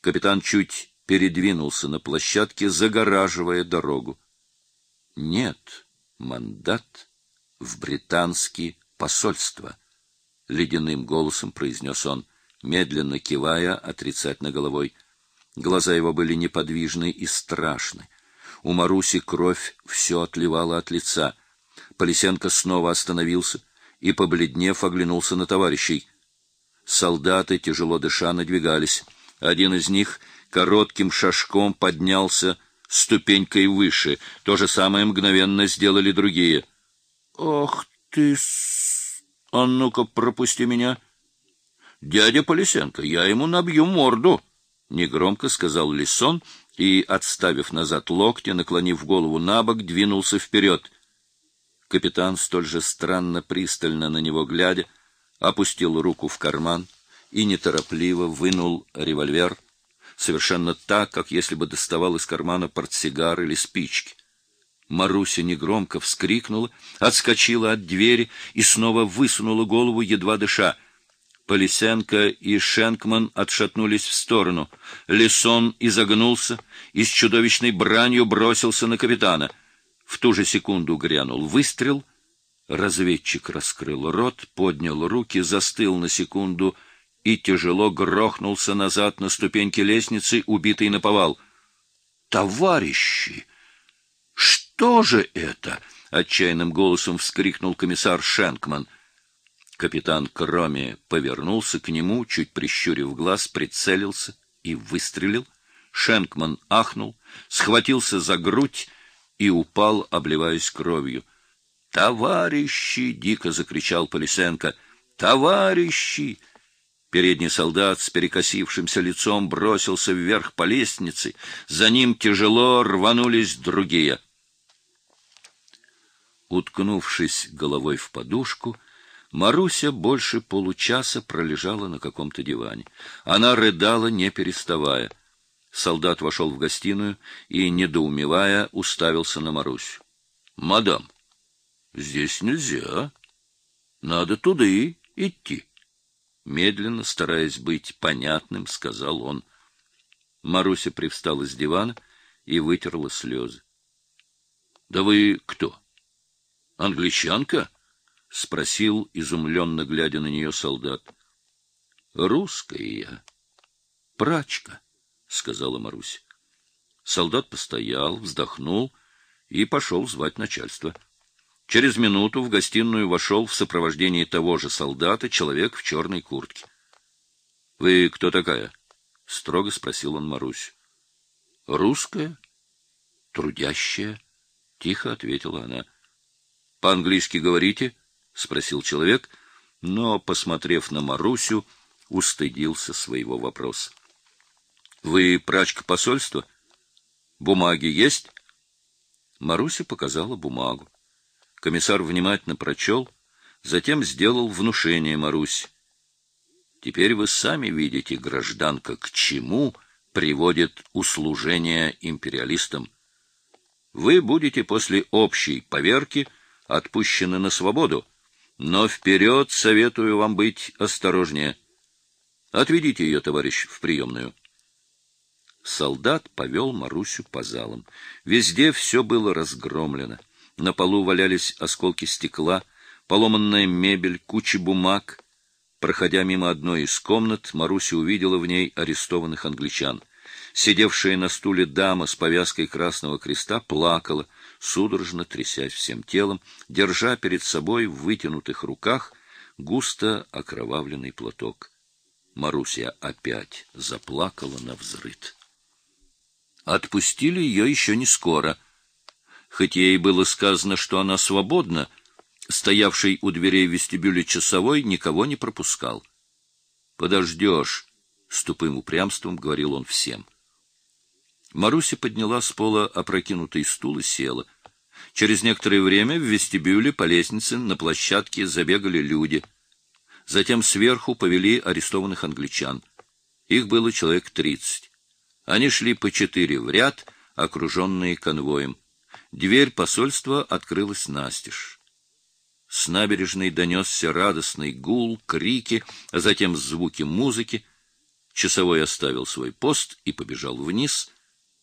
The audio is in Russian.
Капитан чуть передвинулся на площадке, загораживая дорогу. Нет, мандат в британские посольства, ледяным голосом произнес он, медленно кивая отрицательно головой. Глаза его были неподвижны и страшны. У Маруси кровь все отливала от лица. Полисенко снова остановился и, побледнев, оглянулся на товарищей. Солдаты, тяжело дыша, надвигались. Один из них коротким шажком поднялся ступенькой выше. То же самое мгновенно сделали другие. Ох ты, с... а ну-ка пропусти меня. Дядя Полисенко, я ему набью морду, негромко сказал Лисон и, отставив назад локти, наклонив голову набок, двинулся вперед. Капитан столь же странно пристально на него глядя, опустил руку в карман и неторопливо вынул револьвер, совершенно так, как если бы доставал из кармана портсигар или спички. Маруся негромко вскрикнула, отскочила от двери и снова высунула голову, едва дыша. Полисенко и Шенкман отшатнулись в сторону. Лесон изогнулся и с чудовищной бранью бросился на капитана. В ту же секунду грянул выстрел. Разведчик раскрыл рот, поднял руки, застыл на секунду и тяжело грохнулся назад на ступеньки лестницы, убитый наповал. Товарищи, что же это? отчаянным голосом вскрикнул комиссар Шенкман. Капитан Кроме повернулся к нему, чуть прищурив глаз, прицелился и выстрелил. Шенкман ахнул, схватился за грудь и упал, обливаясь кровью. "Товарищи!" дико закричал Полисенко. "Товарищи!" Передний солдат с перекосившимся лицом бросился вверх по лестнице, за ним тяжело рванулись другие. Уткнувшись головой в подушку, Маруся больше получаса пролежала на каком-то диване. Она рыдала, не переставая. Солдат вошел в гостиную и, недоумевая, уставился на Марусю. — Мадам, здесь нельзя. Надо туда и идти медленно, стараясь быть понятным, сказал он. Маруся привстала с дивана и вытерла слезы. — Да вы кто? Англичанка? — спросил, изумленно глядя на нее солдат. — Русская я. — Прачка, — сказала Маруся. Солдат постоял, вздохнул и пошел звать начальство. — Через минуту в гостиную вошел в сопровождении того же солдата человек в черной куртке. — Вы кто такая? — строго спросил он Марусь. — Русская? — Трудящая? — тихо ответила она. — По-английски говорите? — спросил человек, но, посмотрев на Марусю, устыдился своего вопроса. — Вы прачка посольства? Бумаги есть? Маруся показала бумагу. Комиссар внимательно прочел, затем сделал внушение Марусь. Теперь вы сами видите, гражданка, к чему приводит услужение империалистам. Вы будете после общей поверки отпущены на свободу, но вперед советую вам быть осторожнее. Отведите ее, товарищ, в приемную. Солдат повел Марусю по залам. Везде все было разгромлено. На полу валялись осколки стекла, поломанная мебель, куча бумаг. Проходя мимо одной из комнат, Маруся увидела в ней арестованных англичан. Сидевшая на стуле дама с повязкой красного креста плакала, судорожно трясясь всем телом, держа перед собой в вытянутых руках густо окровавленный платок. Маруся опять заплакала на взрыд. Отпустили ее еще не скоро — хоть ей было сказано, что она свободна, стоявший у дверей вестибюля часовой никого не пропускал. Подождешь, с тупым упрямством говорил он всем. Маруся подняла с пола опрокинутый стул и села. Через некоторое время в вестибюле по лестнице на площадке забегали люди. Затем сверху повели арестованных англичан. Их было человек тридцать. Они шли по четыре в ряд, окруженные конвоем. Дверь посольства открылась настежь. С набережной донесся радостный гул, крики, а затем звуки музыки. Часовой оставил свой пост и побежал вниз.